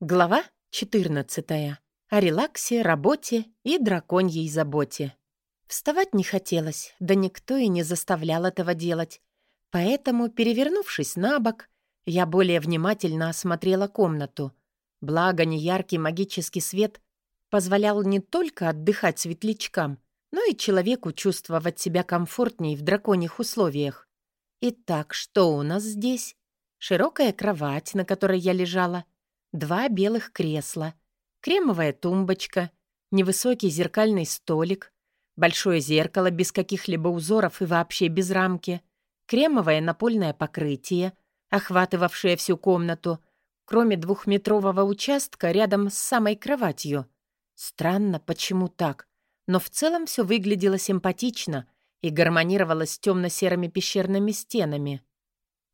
Глава 14. О релаксе, работе и драконьей заботе. Вставать не хотелось, да никто и не заставлял этого делать. Поэтому, перевернувшись на бок, я более внимательно осмотрела комнату. Благо, неяркий магический свет позволял не только отдыхать светлячкам, но и человеку чувствовать себя комфортней в драконьих условиях. Итак, что у нас здесь? Широкая кровать, на которой я лежала — два белых кресла, кремовая тумбочка, невысокий зеркальный столик, большое зеркало без каких-либо узоров и вообще без рамки, кремовое напольное покрытие, охватывавшее всю комнату, кроме двухметрового участка рядом с самой кроватью. Странно, почему так, но в целом все выглядело симпатично и гармонировало с темно-серыми пещерными стенами.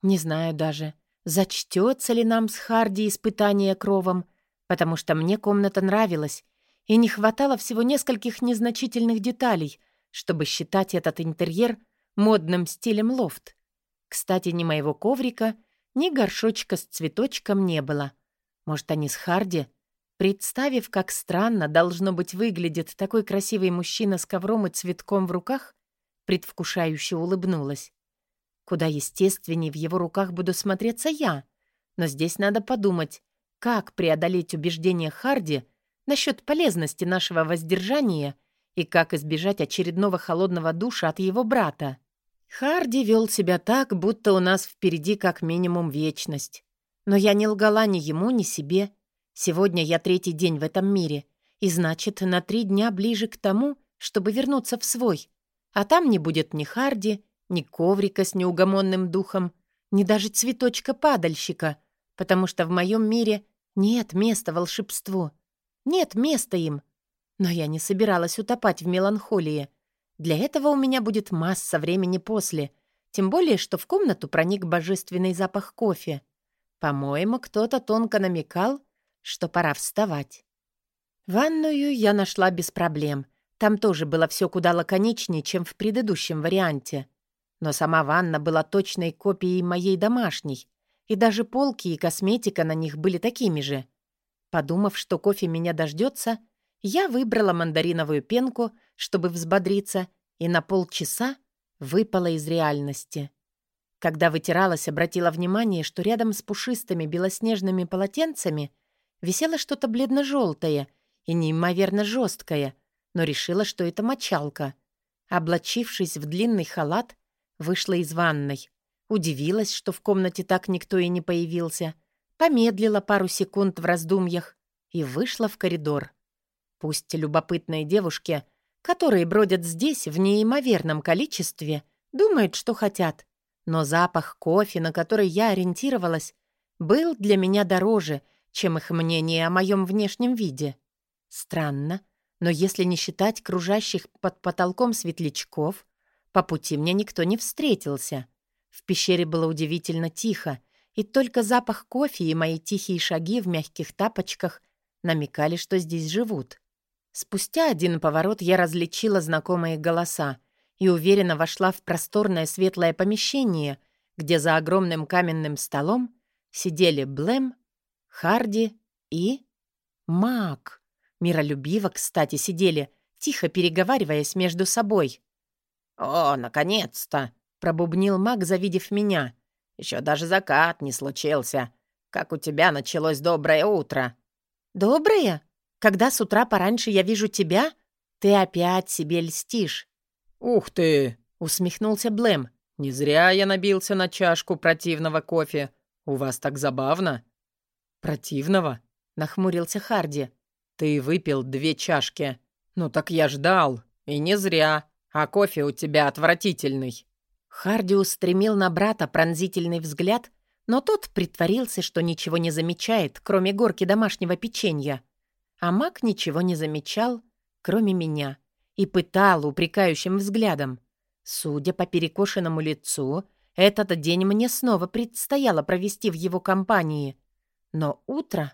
Не знаю даже, Зачтется ли нам с Харди испытание кровом, потому что мне комната нравилась, и не хватало всего нескольких незначительных деталей, чтобы считать этот интерьер модным стилем лофт. Кстати, ни моего коврика, ни горшочка с цветочком не было. Может, они с Харди? Представив, как странно, должно быть, выглядит такой красивый мужчина с ковром и цветком в руках, предвкушающе улыбнулась. Куда естественней в его руках буду смотреться я. Но здесь надо подумать, как преодолеть убеждение Харди насчет полезности нашего воздержания и как избежать очередного холодного душа от его брата. Харди вел себя так, будто у нас впереди как минимум вечность. Но я не лгала ни ему, ни себе. Сегодня я третий день в этом мире, и значит, на три дня ближе к тому, чтобы вернуться в свой. А там не будет ни Харди, ни коврика с неугомонным духом, ни даже цветочка-падальщика, потому что в моем мире нет места волшебству. Нет места им. Но я не собиралась утопать в меланхолии. Для этого у меня будет масса времени после, тем более, что в комнату проник божественный запах кофе. По-моему, кто-то тонко намекал, что пора вставать. Ванную я нашла без проблем. Там тоже было все куда лаконичнее, чем в предыдущем варианте. Но сама ванна была точной копией моей домашней, и даже полки и косметика на них были такими же. Подумав, что кофе меня дождется, я выбрала мандариновую пенку, чтобы взбодриться, и на полчаса выпала из реальности. Когда вытиралась, обратила внимание, что рядом с пушистыми белоснежными полотенцами висело что-то бледно-желтое и неимоверно жесткое, но решила, что это мочалка. Облачившись в длинный халат, Вышла из ванной. Удивилась, что в комнате так никто и не появился. Помедлила пару секунд в раздумьях и вышла в коридор. Пусть любопытные девушки, которые бродят здесь в неимоверном количестве, думают, что хотят. Но запах кофе, на который я ориентировалась, был для меня дороже, чем их мнение о моем внешнем виде. Странно, но если не считать кружащих под потолком светлячков, по пути мне никто не встретился. В пещере было удивительно тихо, и только запах кофе и мои тихие шаги в мягких тапочках намекали, что здесь живут. Спустя один поворот я различила знакомые голоса и уверенно вошла в просторное светлое помещение, где за огромным каменным столом сидели Блэм, Харди и... Мак. Миролюбиво, кстати, сидели, тихо переговариваясь между собой. «О, наконец-то!» — пробубнил маг, завидев меня. «Еще даже закат не случился. Как у тебя началось доброе утро?» «Доброе? Когда с утра пораньше я вижу тебя, ты опять себе льстишь». «Ух ты!» — усмехнулся Блэм. «Не зря я набился на чашку противного кофе. У вас так забавно». «Противного?» — нахмурился Харди. «Ты выпил две чашки. Ну так я ждал. И не зря. А кофе у тебя отвратительный». Харди устремил на брата пронзительный взгляд, но тот притворился, что ничего не замечает, кроме горки домашнего печенья. А маг ничего не замечал, кроме меня, и пытал упрекающим взглядом. Судя по перекошенному лицу, этот день мне снова предстояло провести в его компании. Но утро,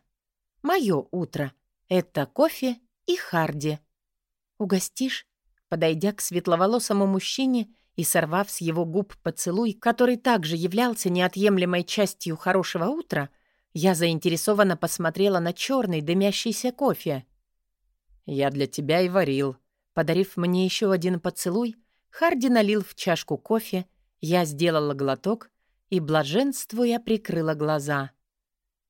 мое утро, это кофе и Харди. «Угостишь?» Подойдя к светловолосому мужчине и сорвав с его губ поцелуй, который также являлся неотъемлемой частью хорошего утра, Я заинтересованно посмотрела на черный дымящийся кофе. «Я для тебя и варил». Подарив мне еще один поцелуй, Харди налил в чашку кофе, я сделала глоток и, блаженствуя, прикрыла глаза.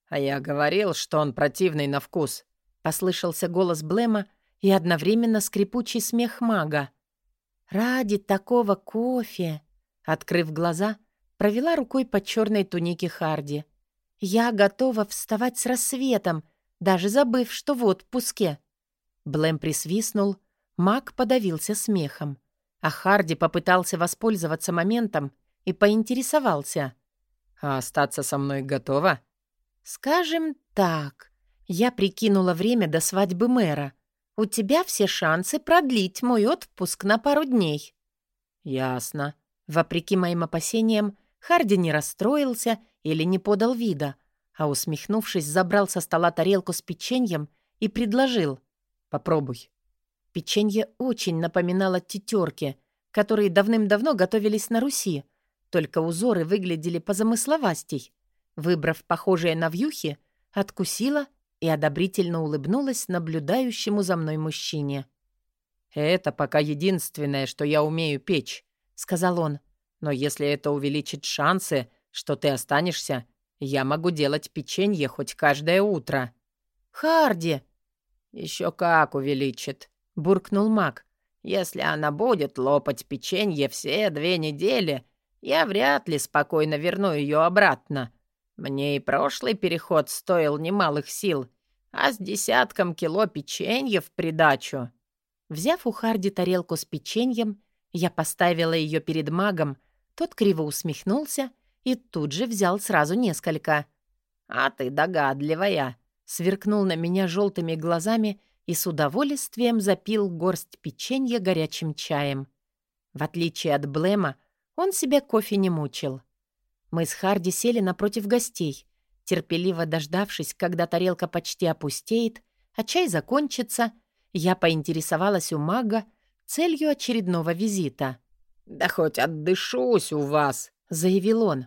«А я говорил, что он противный на вкус», — послышался голос Блема и одновременно скрипучий смех мага. «Ради такого кофе!» Открыв глаза, провела рукой по черной тунике Харди. «Я готова вставать с рассветом, даже забыв, что в отпуске». Блэм присвистнул, маг подавился смехом, а Харди попытался воспользоваться моментом и поинтересовался. «А остаться со мной готова?» «Скажем так, я прикинула время до свадьбы мэра. У тебя все шансы продлить мой отпуск на пару дней». «Ясно». Вопреки моим опасениям, Харди не расстроился или не подал вида, а, усмехнувшись, забрал со стола тарелку с печеньем и предложил. «Попробуй». Печенье очень напоминало тетерки, которые давным-давно готовились на Руси, только узоры выглядели позамысловастей. Выбрав похожее на вьюхи, откусила и одобрительно улыбнулась наблюдающему за мной мужчине. «Это пока единственное, что я умею печь», — сказал он. «Но если это увеличит шансы, что ты останешься, я могу делать печенье хоть каждое утро». «Харди!» «Еще как увеличит», — буркнул маг. «Если она будет лопать печенье все две недели, я вряд ли спокойно верну ее обратно. Мне и прошлый переход стоил немалых сил, а с десятком кило печенья в придачу. Взяв у Харди тарелку с печеньем, я поставила ее перед магом, тот криво усмехнулся и тут же взял сразу несколько. «А ты догадливая!» сверкнул на меня желтыми глазами и с удовольствием запил горсть печенья горячим чаем. В отличие от Блема, он себя кофе не мучил. Мы с Харди сели напротив гостей, терпеливо дождавшись, когда тарелка почти опустеет, а чай закончится, я поинтересовалась у мага целью очередного визита. «Да хоть отдышусь у вас», — заявил он.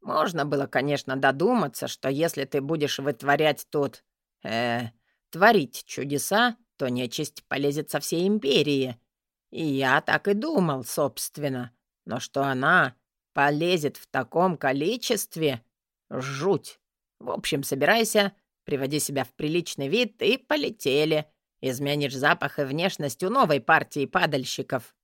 «Можно было, конечно, додуматься, что если ты будешь вытворять тут... э творить чудеса, то нечисть полезет со всей империи. И я так и думал, собственно. Но что она полезет в таком количестве? Жуть. В общем, собирайся, приводи себя в приличный вид и полетели. Изменишь запах и внешность у новой партии падальщиков».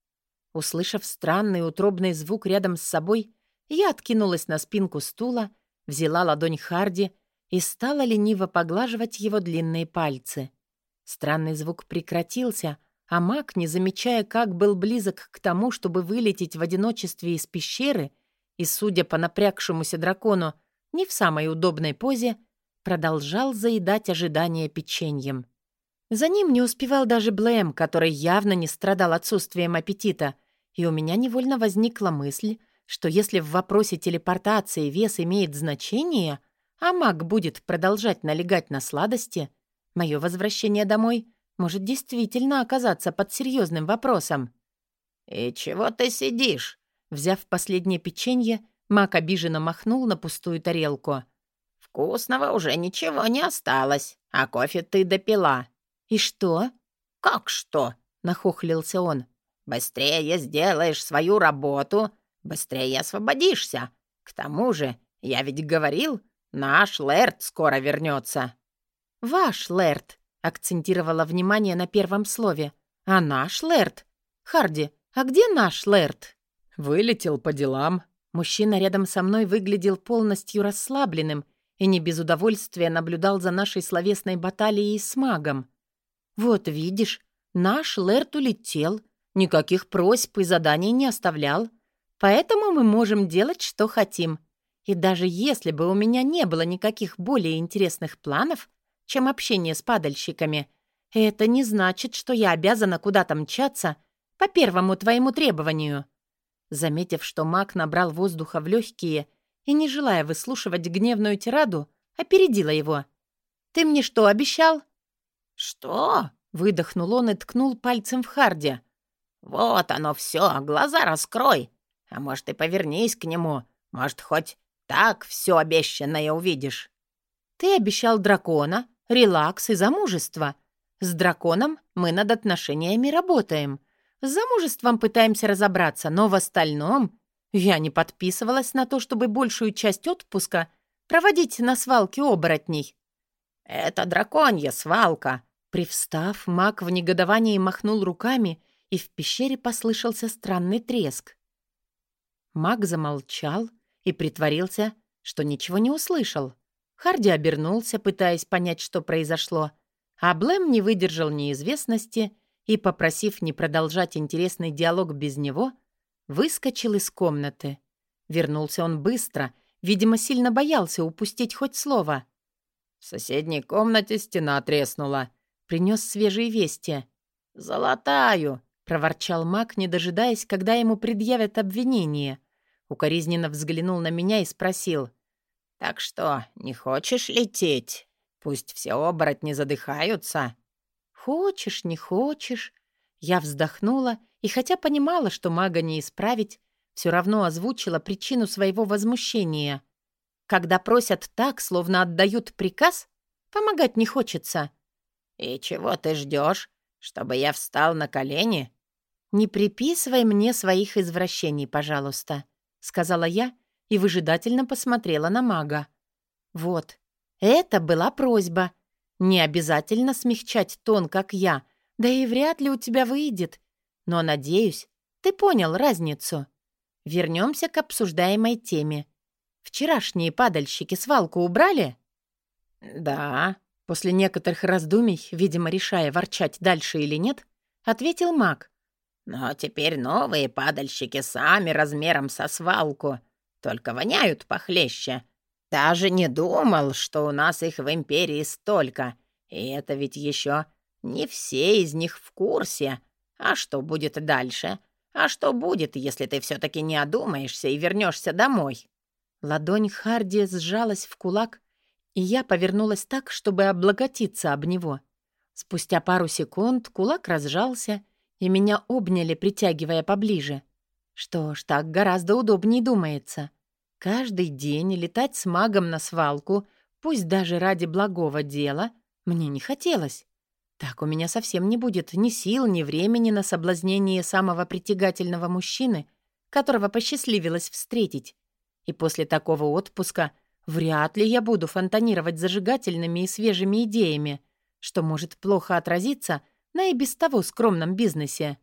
Услышав странный утробный звук рядом с собой, я откинулась на спинку стула, взяла ладонь Харди и стала лениво поглаживать его длинные пальцы. Странный звук прекратился, а маг, не замечая, как был близок к тому, чтобы вылететь в одиночестве из пещеры, и, судя по напрягшемуся дракону, не в самой удобной позе, продолжал заедать ожидание печеньем. За ним не успевал даже Блэм, который явно не страдал отсутствием аппетита, и у меня невольно возникла мысль, что если в вопросе телепортации вес имеет значение, а маг будет продолжать налегать на сладости, мое возвращение домой — может действительно оказаться под серьезным вопросом. «И чего ты сидишь?» Взяв последнее печенье, Мак обиженно махнул на пустую тарелку. «Вкусного уже ничего не осталось, а кофе ты допила». «И что?» «Как что?» — нахохлился он. «Быстрее сделаешь свою работу, быстрее освободишься. К тому же, я ведь говорил, наш Лэрд скоро вернется». «Ваш Лэрд», Акцентировала внимание на первом слове. «А наш Лэрд? Харди, а где наш Лэрд?» «Вылетел по делам». Мужчина рядом со мной выглядел полностью расслабленным и не без удовольствия наблюдал за нашей словесной баталией с магом. «Вот видишь, наш Лэрд улетел, никаких просьб и заданий не оставлял, поэтому мы можем делать, что хотим. И даже если бы у меня не было никаких более интересных планов, чем общение с падальщиками. Это не значит, что я обязана куда-то мчаться по первому твоему требованию». Заметив, что маг набрал воздуха в легкие и, не желая выслушивать гневную тираду, опередила его. «Ты мне что, обещал?» «Что?» — выдохнул он и ткнул пальцем в Харди. «Вот оно все, глаза раскрой. А может, и повернись к нему. Может, хоть так все обещанное увидишь». Ты обещал дракона, релакс и замужество. С драконом мы над отношениями работаем. С замужеством пытаемся разобраться, но в остальном я не подписывалась на то, чтобы большую часть отпуска проводить на свалке оборотней. «Это драконья свалка!» Привстав, маг в негодовании махнул руками, и в пещере послышался странный треск. Маг замолчал и притворился, что ничего не услышал. Харди обернулся, пытаясь понять, что произошло, а Блэм не выдержал неизвестности и, попросив не продолжать интересный диалог без него, выскочил из комнаты. Вернулся он быстро, видимо, сильно боялся упустить хоть слово. «В соседней комнате стена треснула», — принес свежие вести. «Золотаю», — проворчал маг, не дожидаясь, когда ему предъявят обвинение. Укоризненно взглянул на меня и спросил. «Так что, не хочешь лететь? Пусть все оборотни задыхаются». «Хочешь, не хочешь?» Я вздохнула и, хотя понимала, что мага не исправить, все равно озвучила причину своего возмущения. Когда просят так, словно отдают приказ, помогать не хочется. «И чего ты ждешь? Чтобы я встал на колени?» «Не приписывай мне своих извращений, пожалуйста», — сказала я и выжидательно посмотрела на мага. «Вот, это была просьба. Не обязательно смягчать тон, как я, да и вряд ли у тебя выйдет. Но, надеюсь, ты понял разницу. Вернемся к обсуждаемой теме. Вчерашние падальщики свалку убрали?» «Да», — после некоторых раздумий, видимо, решая, ворчать дальше или нет, ответил маг. «Но теперь новые падальщики сами размером со свалку, только воняют похлеще. Даже не думал, что у нас их в Империи столько, и это ведь еще не все из них в курсе. А что будет дальше? А что будет, если ты все-таки не одумаешься и вернешься домой?» Ладонь Харди сжалась в кулак, и я повернулась так, чтобы облаготиться об него. Спустя пару секунд кулак разжался, и меня обняли, притягивая поближе. Что ж, так гораздо удобнее думается. Каждый день летать с магом на свалку, пусть даже ради благого дела, мне не хотелось. Так у меня совсем не будет ни сил, ни времени на соблазнение самого притягательного мужчины, которого посчастливилось встретить. И после такого отпуска вряд ли я буду фонтанировать зажигательными и свежими идеями, что может плохо отразиться на и без того скромном бизнесе.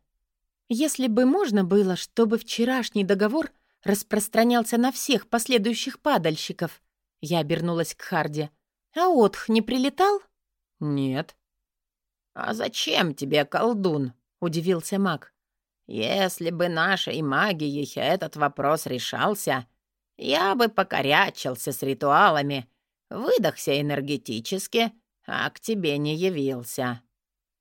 Если бы можно было, чтобы вчерашний договор распространялся на всех последующих падальщиков, я обернулась к Харди. А Отх не прилетал? Нет. А зачем тебе колдун? удивился маг. Если бы нашей магией этот вопрос решался, я бы покорячился с ритуалами, выдохся энергетически, а к тебе не явился.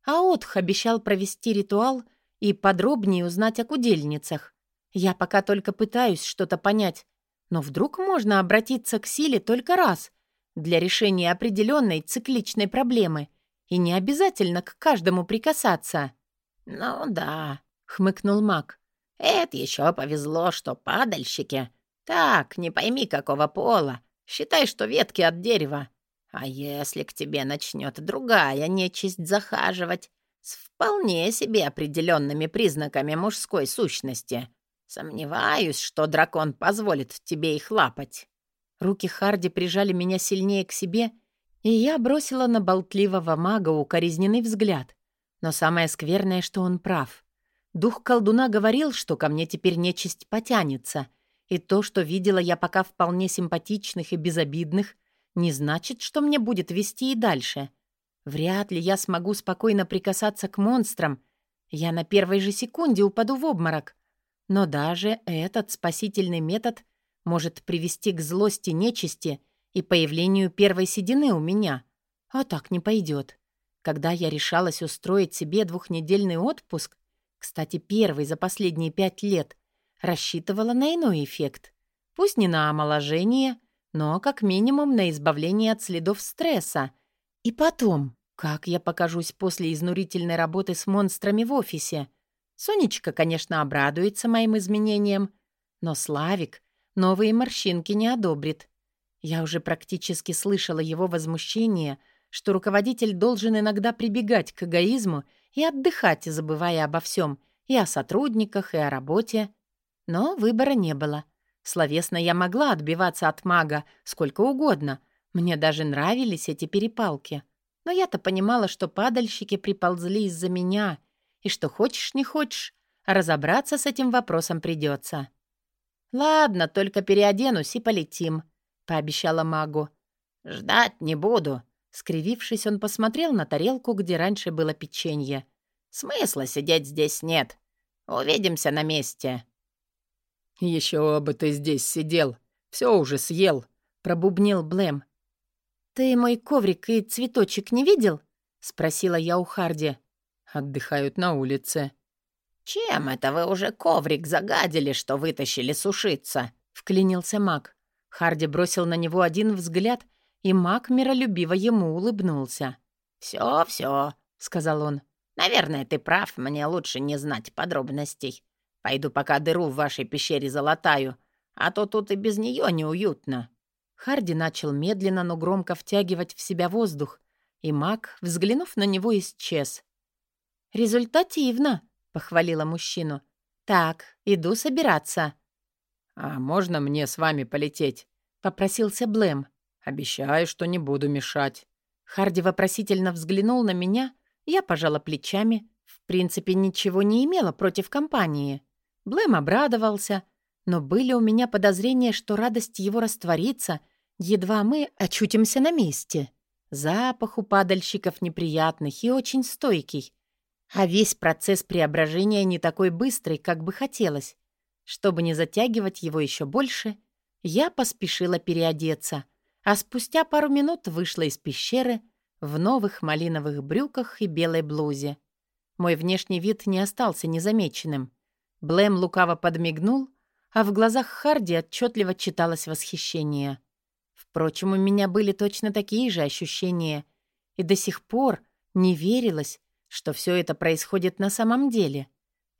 А Отх обещал провести ритуал и подробнее узнать о кудельницах. Я пока только пытаюсь что-то понять, но вдруг можно обратиться к силе только раз для решения определенной цикличной проблемы и не обязательно к каждому прикасаться. «Ну да», — хмыкнул маг. «Это еще повезло, что падальщики так, не пойми, какого пола. Считай, что ветки от дерева. А если к тебе начнет другая нечисть захаживать с вполне себе определенными признаками мужской сущности, сомневаюсь, что дракон позволит тебе их лапать». Руки Харди прижали меня сильнее к себе, и я бросила на болтливого мага укоризненный взгляд. Но самое скверное, что он прав. Дух колдуна говорил, что ко мне теперь нечисть потянется, и то, что видела я пока вполне симпатичных и безобидных, не значит, что мне будет вести и дальше. Вряд ли я смогу спокойно прикасаться к монстрам. Я на первой же секунде упаду в обморок. Но даже этот спасительный метод может привести к злости нечисти и появлению первой седины у меня. А так не пойдет. Когда я решалась устроить себе двухнедельный отпуск, кстати, первый за последние пять лет — рассчитывала на иной эффект. Пусть не на омоложение, но как минимум на избавление от следов стресса. И потом, как я покажусь после изнурительной работы с монстрами в офисе? Сонечка, конечно, обрадуется моим изменениям, но Славик новые морщинки не одобрит. Я уже практически слышала его возмущение, что руководитель должен иногда прибегать к эгоизму и отдыхать, забывая обо всем, и о сотрудниках, и о работе. Но выбора не было. Словесно я могла отбиваться от мага сколько угодно. Мне даже нравились эти перепалки. Но я-то понимала, что падальщики приползли из-за меня, и что хочешь не хочешь, разобраться с этим вопросом придется. «Ладно, только переоденусь и полетим», — пообещала магу. «Ждать не буду», — скривившись, он посмотрел на тарелку, где раньше было печенье. «Смысла сидеть здесь нет. Увидимся на месте». «Еще бы ты здесь сидел. Все уже съел», — пробубнил Блэм. «Ты мой коврик и цветочек не видел?» — спросила я у Харди. «Отдыхают на улице». «Чем это вы уже коврик загадили, что вытащили сушиться?» — вклинился маг. Харди бросил на него один взгляд, и маг миролюбиво ему улыбнулся. «Все, все», — сказал он. «Наверное, ты прав, мне лучше не знать подробностей. Пойду пока дыру в вашей пещере залатаю, а то тут и без нее неуютно». Харди начал медленно, но громко втягивать в себя воздух, и маг, взглянув на него, исчез. «Результативно», — похвалила мужчину. «Так, иду собираться». «А можно мне с вами полететь?» — попросился Блэм. «Обещаю, что не буду мешать». Харди вопросительно взглянул на меня, я пожала плечами. В принципе, ничего не имела против компании. Блэм обрадовался, но были у меня подозрения, что радость его растворится, едва мы очутимся на месте. Запах у падальщиков неприятных и очень стойкий. А весь процесс преображения не такой быстрый, как бы хотелось. Чтобы не затягивать его еще больше, я поспешила переодеться, а спустя пару минут вышла из пещеры в новых малиновых брюках и белой блузе. Мой внешний вид не остался незамеченным. Блэм лукаво подмигнул, а в глазах Харди отчетливо читалось восхищение. Впрочем, у меня были точно такие же ощущения, и до сих пор не верилось, что все это происходит на самом деле.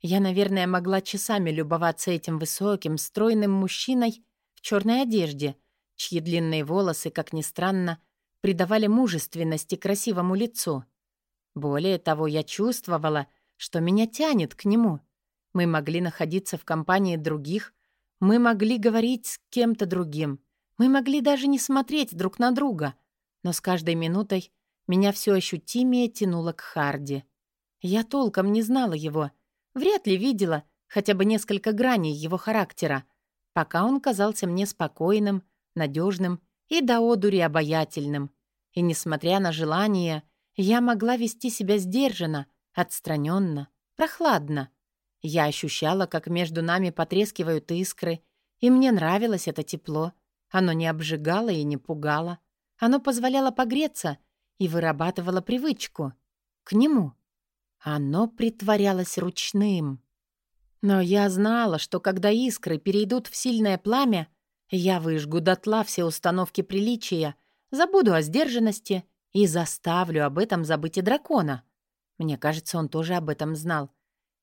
Я, наверное, могла часами любоваться этим высоким, стройным мужчиной в черной одежде, чьи длинные волосы, как ни странно, придавали мужественности красивому лицу. Более того, я чувствовала, что меня тянет к нему. Мы могли находиться в компании других, мы могли говорить с кем-то другим, мы могли даже не смотреть друг на друга, но с каждой минутой меня все ощутимее тянуло к Харди. Я толком не знала его — Вряд ли видела хотя бы несколько граней его характера, пока он казался мне спокойным, надежным и до одури обаятельным. И, несмотря на желание, я могла вести себя сдержанно, отстраненно, прохладно. Я ощущала, как между нами потрескивают искры, и мне нравилось это тепло. Оно не обжигало и не пугало. Оно позволяло погреться и вырабатывало привычку. К нему. Оно притворялось ручным. Но я знала, что когда искры перейдут в сильное пламя, я выжгу дотла все установки приличия, забуду о сдержанности и заставлю об этом забыть и дракона. Мне кажется, он тоже об этом знал.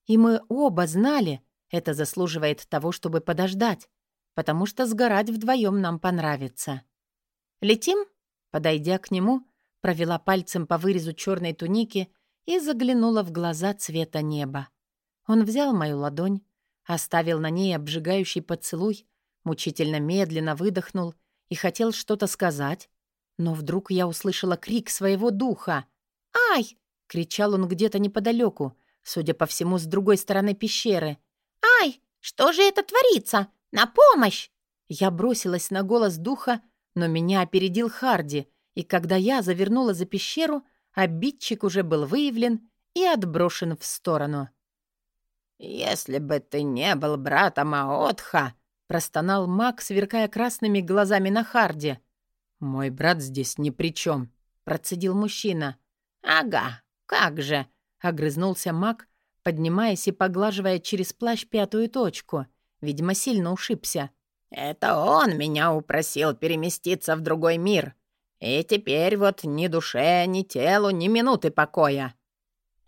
И мы оба знали, это заслуживает того, чтобы подождать, потому что сгорать вдвоем нам понравится. «Летим?» Подойдя к нему, провела пальцем по вырезу черной туники — и заглянула в глаза цвета неба. Он взял мою ладонь, оставил на ней обжигающий поцелуй, мучительно медленно выдохнул и хотел что-то сказать, но вдруг я услышала крик своего духа. «Ай!» — кричал он где-то неподалеку, судя по всему, с другой стороны пещеры. «Ай! Что же это творится? На помощь!» Я бросилась на голос духа, но меня опередил Харди, и когда я завернула за пещеру, Обидчик уже был выявлен и отброшен в сторону. «Если бы ты не был братом Аотха», — простонал маг, сверкая красными глазами на Харди. «Мой брат здесь ни при чем», — процедил мужчина. «Ага, как же», — огрызнулся маг, поднимаясь и поглаживая через плащ пятую точку. Видимо, сильно ушибся. «Это он меня упросил переместиться в другой мир. И теперь вот ни душе, ни телу, ни минуты покоя».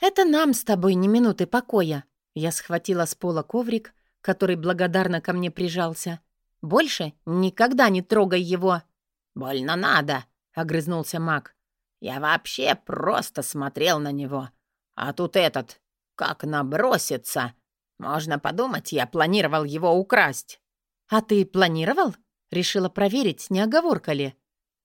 «Это нам с тобой ни минуты покоя». Я схватила с пола коврик, который благодарно ко мне прижался. «Больше никогда не трогай его». «Больно надо», — огрызнулся маг. «Я вообще просто смотрел на него. А тут этот, как набросится. Можно подумать, я планировал его украсть». «А ты планировал?» — решила проверить, не оговорка ли.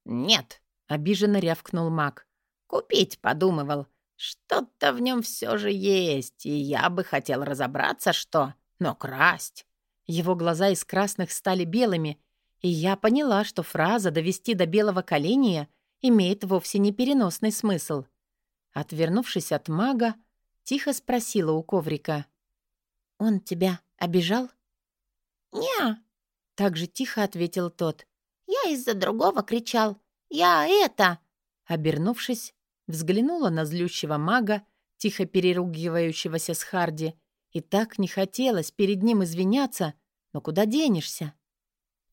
«Нет», — обиженно рявкнул маг. «Купить подумывал. Что-то в нем все же есть, и я бы хотел разобраться, что, но красть». Его глаза из красных стали белыми, и я поняла, что фраза «довести до белого коленя» имеет вовсе не переносный смысл. Отвернувшись от мага, тихо спросила у коврика. «Он тебя обижал?» «Не», — так же тихо ответил тот. «Я из-за другого кричал. Я это...» Обернувшись, взглянула на злющего мага, тихо переругивающегося с Харди, и так не хотелось перед ним извиняться, но куда денешься?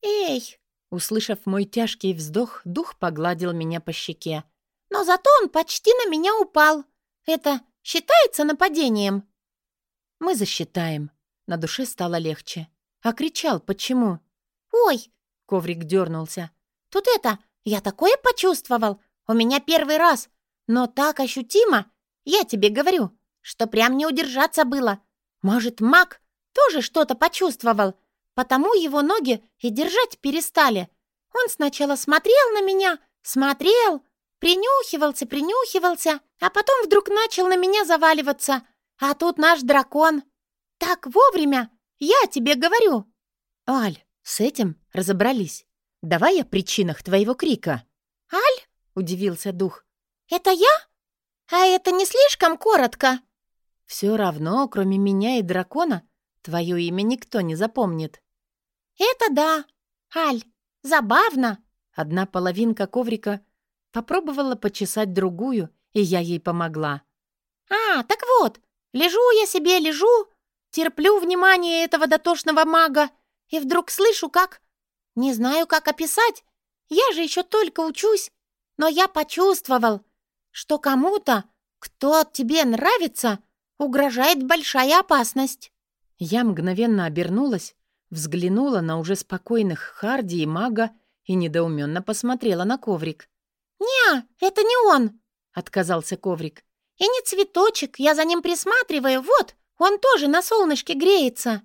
«Эй!» Услышав мой тяжкий вздох, дух погладил меня по щеке. «Но зато он почти на меня упал. Это считается нападением?» «Мы засчитаем». На душе стало легче. А кричал почему? «Ой!» — коврик дернулся. «Тут это... Я такое почувствовал. У меня первый раз. Но так ощутимо. Я тебе говорю, что прям не удержаться было. Может, маг тоже что-то почувствовал, потому его ноги и держать перестали. Он сначала смотрел на меня, смотрел, принюхивался, принюхивался, а потом вдруг начал на меня заваливаться. А тут наш дракон. Так вовремя, я тебе говорю. Аль, с этим разобрались. Давай о причинах твоего крика. Аль? Удивился дух. Это я? А это не слишком коротко? Все равно, кроме меня и дракона, твое имя никто не запомнит. Это да. Аль, забавно. Одна половинка коврика попробовала почесать другую, и я ей помогла. А, так вот, лежу я себе, лежу, терплю внимание этого дотошного мага, и вдруг слышу, как... Не знаю, как описать. Я же еще только учусь, но я почувствовал, что кому-то, кто тебе нравится, угрожает большая опасность». Я мгновенно обернулась, взглянула на уже спокойных Харди и мага и недоуменно посмотрела на коврик. «Не, это не он!» — отказался коврик. «И не цветочек, я за ним присматриваю, вот, он тоже на солнышке греется!»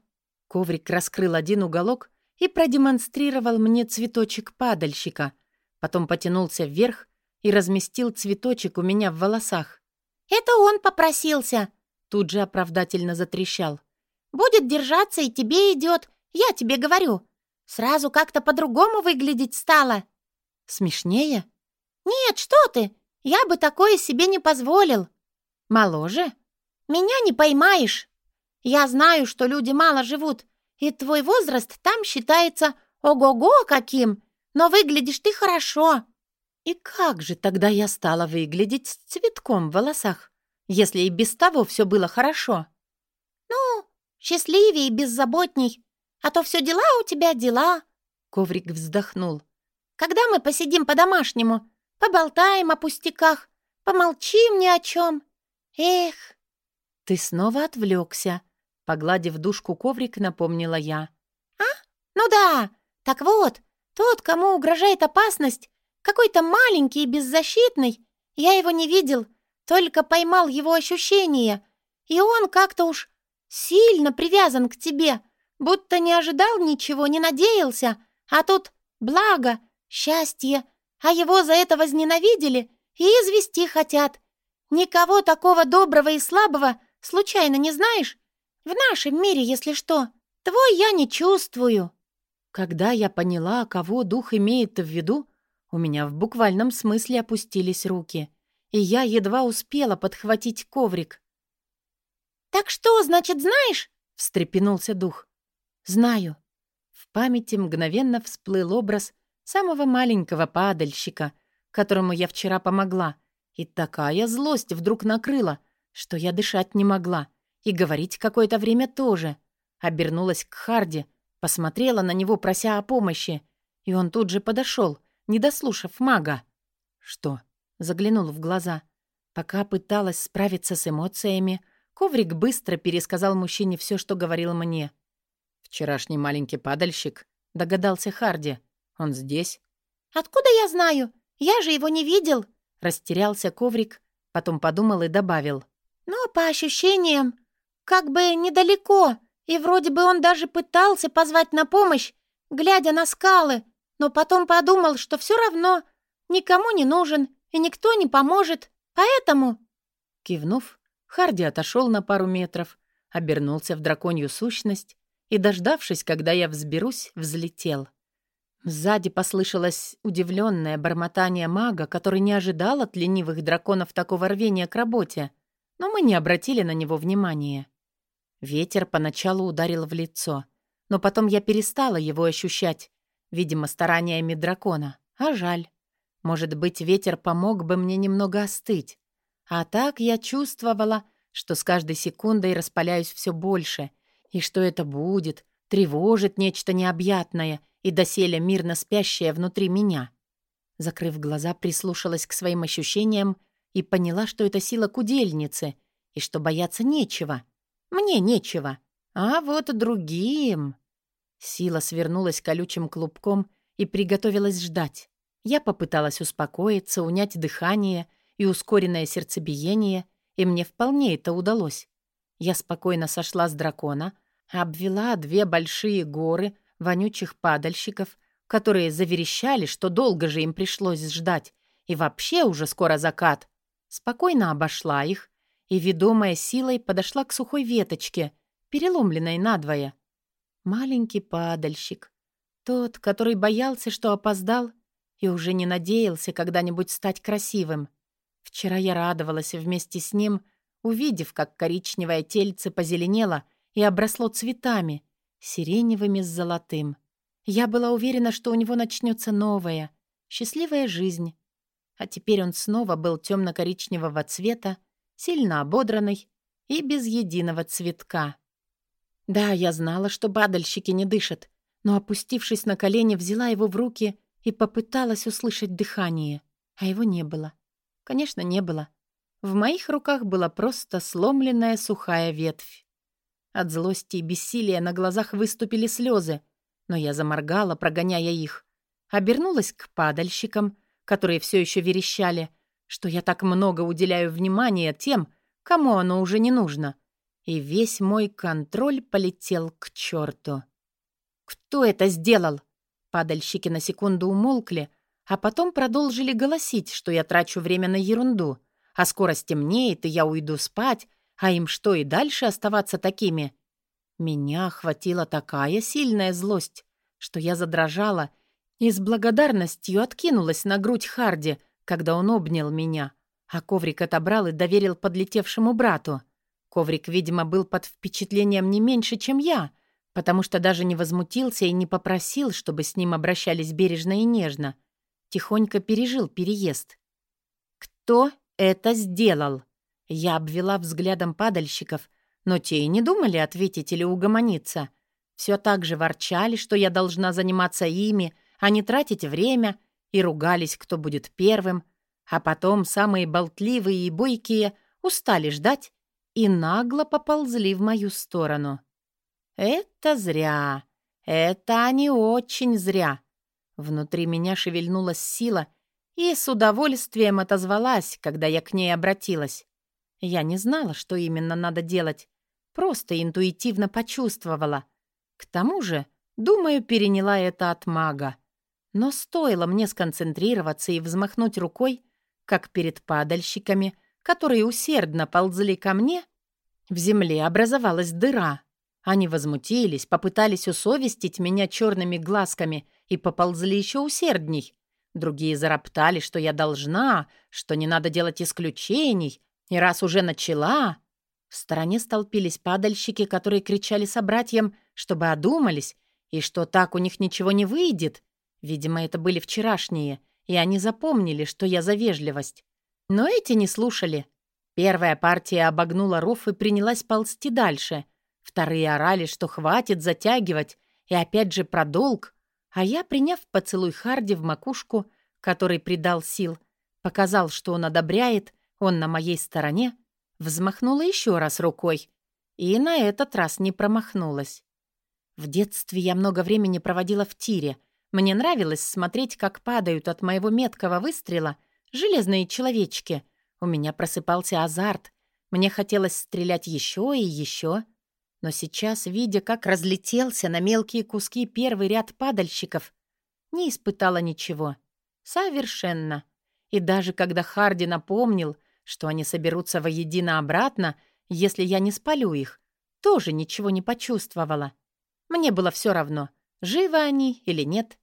Коврик раскрыл один уголок и продемонстрировал мне цветочек падальщика, потом потянулся вверх и разместил цветочек у меня в волосах. «Это он попросился!» Тут же оправдательно затрещал. «Будет держаться и тебе идет, я тебе говорю. Сразу как-то по-другому выглядеть стало». «Смешнее?» «Нет, что ты! Я бы такое себе не позволил». «Моложе?» «Меня не поймаешь. Я знаю, что люди мало живут, и твой возраст там считается ого-го каким, но выглядишь ты хорошо». «И как же тогда я стала выглядеть с цветком в волосах?» если и без того все было хорошо? Ну, счастливее и беззаботней. А то все дела у тебя дела. Коврик вздохнул. Когда мы посидим по-домашнему, поболтаем о пустяках, помолчим ни о чем. Эх. Ты снова отвлекся. Погладив душку коврик, напомнила я. А? Ну да. Так вот, тот, кому угрожает опасность, какой-то маленький и беззащитный, я его не видел, только поймал его ощущение, и он как-то уж сильно привязан к тебе, будто не ожидал ничего, не надеялся, а тут благо, счастье, а его за это возненавидели и извести хотят. Никого такого доброго и слабого случайно не знаешь? В нашем мире, если что, твой я не чувствую». Когда я поняла, кого дух имеет в виду, у меня в буквальном смысле опустились руки и я едва успела подхватить коврик. «Так что, значит, знаешь?» — встрепенулся дух. «Знаю». В памяти мгновенно всплыл образ самого маленького падальщика, которому я вчера помогла, и такая злость вдруг накрыла, что я дышать не могла, и говорить какое-то время тоже. Обернулась к Харди, посмотрела на него, прося о помощи, и он тут же подошел, не дослушав мага. «Что, заглянул в глаза. Пока пыталась справиться с эмоциями, коврик быстро пересказал мужчине все, что говорил мне. «Вчерашний маленький падальщик», — догадался Харди. «Он здесь?» «Откуда я знаю? Я же его не видел!» Растерялся коврик, потом подумал и добавил. «Но по ощущениям, как бы недалеко, и вроде бы он даже пытался позвать на помощь, глядя на скалы, но потом подумал, что все равно никому не нужен и никто не поможет, поэтому...» Кивнув, Харди отошел на пару метров, обернулся в драконью сущность и, дождавшись, когда я взберусь, взлетел. Сзади послышалось удивленное бормотание мага, который не ожидал от ленивых драконов такого рвения к работе, но мы не обратили на него внимания. Ветер поначалу ударил в лицо, но потом я перестала его ощущать, видимо, стараниями дракона, а жаль. Может быть, ветер помог бы мне немного остыть. А так я чувствовала, что с каждой секундой распаляюсь все больше, и что это будет, тревожит нечто необъятное — и доселе мирно спящая внутри меня. Закрыв глаза, прислушалась к своим ощущениям и поняла, что это сила кудельницы, и что бояться нечего. Мне нечего, а вот другим... Сила свернулась колючим клубком и приготовилась ждать. Я попыталась успокоиться, унять дыхание и ускоренное сердцебиение, и мне вполне это удалось. Я спокойно сошла с дракона, обвела две большие горы, вонючих падальщиков, которые заверещали, что долго же им пришлось ждать, и вообще уже скоро закат. Спокойно обошла их и, ведомая силой, подошла к сухой веточке, переломленной надвое. Маленький падальщик. Тот, который боялся, что опоздал, и уже не надеялся когда-нибудь стать красивым. Вчера я радовалась вместе с ним, увидев, как коричневое тельце позеленело и обросло цветами, сиреневыми с золотым. Я была уверена, что у него начнется новая, счастливая жизнь. А теперь он снова был темно-коричневого цвета, сильно ободранный и без единого цветка. Да, я знала, что бадальщики не дышат, но, опустившись на колени, взяла его в руки и попыталась услышать дыхание. А его не было. Конечно, не было. В моих руках была просто сломленная сухая ветвь. От злости и бессилия на глазах выступили слезы, но я заморгала, прогоняя их. Обернулась к падальщикам, которые все еще верещали, что я так много уделяю внимания тем, кому оно уже не нужно. И весь мой контроль полетел к черту. «Кто это сделал?» Падальщики на секунду умолкли, а потом продолжили голосить, что я трачу время на ерунду, а скоро стемнеет, и я уйду спать, а им что и дальше оставаться такими? Меня охватила такая сильная злость, что я задрожала и с благодарностью откинулась на грудь Харди, когда он обнял меня, а коврик отобрал и доверил подлетевшему брату. Коврик, видимо, был под впечатлением не меньше, чем я, потому что даже не возмутился и не попросил, чтобы с ним обращались бережно и нежно. Тихонько пережил переезд. «Кто это сделал?» Я обвела взглядом падальщиков, но те и не думали ответить или угомониться. Все так же ворчали, что я должна заниматься ими, а не тратить время, и ругались, кто будет первым. А потом самые болтливые и бойкие устали ждать и нагло поползли в мою сторону. Это зря. Это не очень зря. Внутри меня шевельнулась сила и с удовольствием отозвалась, когда я к ней обратилась. Я не знала, что именно надо делать, просто интуитивно почувствовала. К тому же, думаю, переняла это от мага. Но стоило мне сконцентрироваться и взмахнуть рукой, как перед падальщиками, которые усердно ползли ко мне, в земле образовалась дыра. Они возмутились, попытались усовестить меня черными глазками и поползли еще усердней. Другие зароптали, что я должна, что не надо делать исключений, и раз уже начала... В стороне столпились падальщики, которые кричали собратьям, чтобы одумались, и что так у них ничего не выйдет. Видимо, это были вчерашние, и они запомнили, что я за вежливость. Но эти не слушали. Первая партия обогнула ров и принялась ползти дальше. Вторые орали, что хватит затягивать, и опять же про долг. А я, приняв поцелуй Харди в макушку, который придал сил, показал, что он одобряет, он на моей стороне, взмахнула еще раз рукой и на этот раз не промахнулась. В детстве я много времени проводила в тире, Мне нравилось смотреть, как падают от моего меткого выстрела железные человечки. У меня просыпался азарт. Мне хотелось стрелять еще и еще. Но сейчас, видя, как разлетелся на мелкие куски первый ряд падальщиков, не испытала ничего. Совершенно. И даже когда Харди напомнил, что они соберутся воедино обратно, если я не спалю их, тоже ничего не почувствовала. Мне было все равно, живы они или нет.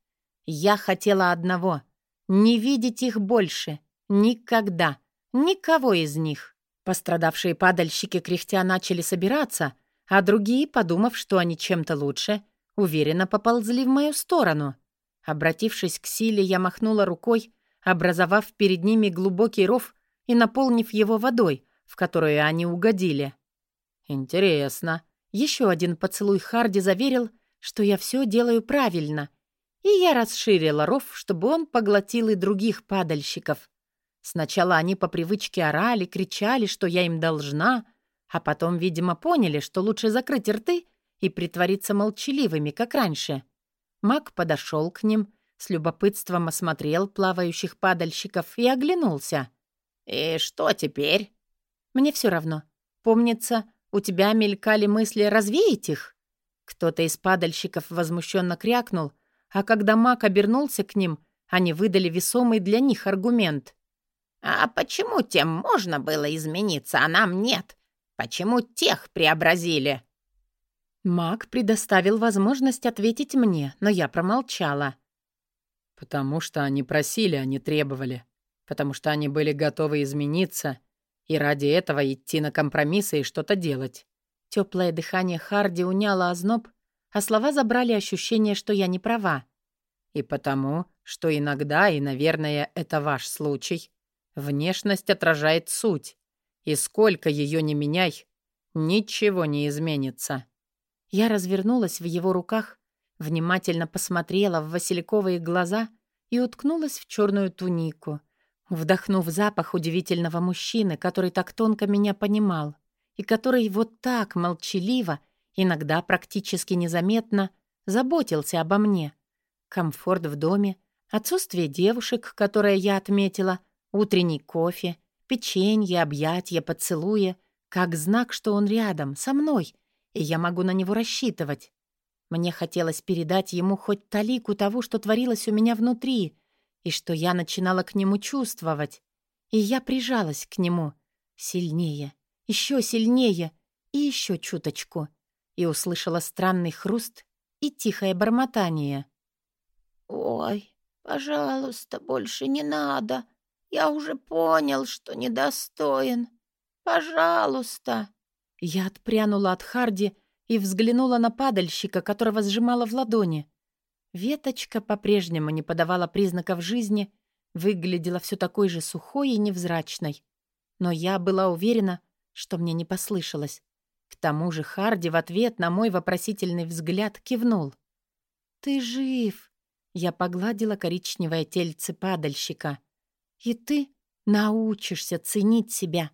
Я хотела одного — не видеть их больше. Никогда. Никого из них. Пострадавшие падальщики кряхтя начали собираться, а другие, подумав, что они чем-то лучше, уверенно поползли в мою сторону. Обратившись к силе, я махнула рукой, образовав перед ними глубокий ров и наполнив его водой, в которую они угодили. «Интересно». Еще один поцелуй Харди заверил, что я все делаю правильно — и я расширила ров, чтобы он поглотил и других падальщиков. Сначала они по привычке орали, кричали, что я им должна, а потом, видимо, поняли, что лучше закрыть рты и притвориться молчаливыми, как раньше. Маг подошел к ним, с любопытством осмотрел плавающих падальщиков и оглянулся. «И что теперь?» «Мне все равно. Помнится, у тебя мелькали мысли развеять их?» Кто-то из падальщиков возмущенно крякнул, а когда маг обернулся к ним, они выдали весомый для них аргумент. «А почему тем можно было измениться, а нам нет? Почему тех преобразили?» Маг предоставил возможность ответить мне, но я промолчала. «Потому что они просили, а не требовали. Потому что они были готовы измениться и ради этого идти на компромиссы и что-то делать». Теплое дыхание Харди уняло озноб, а слова забрали ощущение, что я не права. И потому, что иногда, и, наверное, это ваш случай, внешность отражает суть, и сколько ее не меняй, ничего не изменится. Я развернулась в его руках, внимательно посмотрела в васильковые глаза и уткнулась в черную тунику, вдохнув запах удивительного мужчины, который так тонко меня понимал и который вот так молчаливо иногда практически незаметно заботился обо мне. Комфорт в доме, отсутствие девушек, которое я отметила, утренний кофе, печенье, объятия, поцелуя, как знак, что он рядом, со мной, и я могу на него рассчитывать. Мне хотелось передать ему хоть талику того, что творилось у меня внутри, и что я начинала к нему чувствовать. И я прижалась к нему сильнее, еще сильнее и еще чуточку — и услышала странный хруст и тихое бормотание. «Ой, пожалуйста, больше не надо. Я уже понял, что недостоин. Пожалуйста!» Я отпрянула от Харди и взглянула на падальщика, которого сжимала в ладони. Веточка по-прежнему не подавала признаков жизни, выглядела все такой же сухой и невзрачной. Но я была уверена, что мне не послышалось. К тому же Харди в ответ на мой вопросительный взгляд кивнул. «Ты жив!» Я погладила коричневое тельце падальщика. «И ты научишься ценить себя.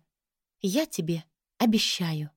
Я тебе обещаю».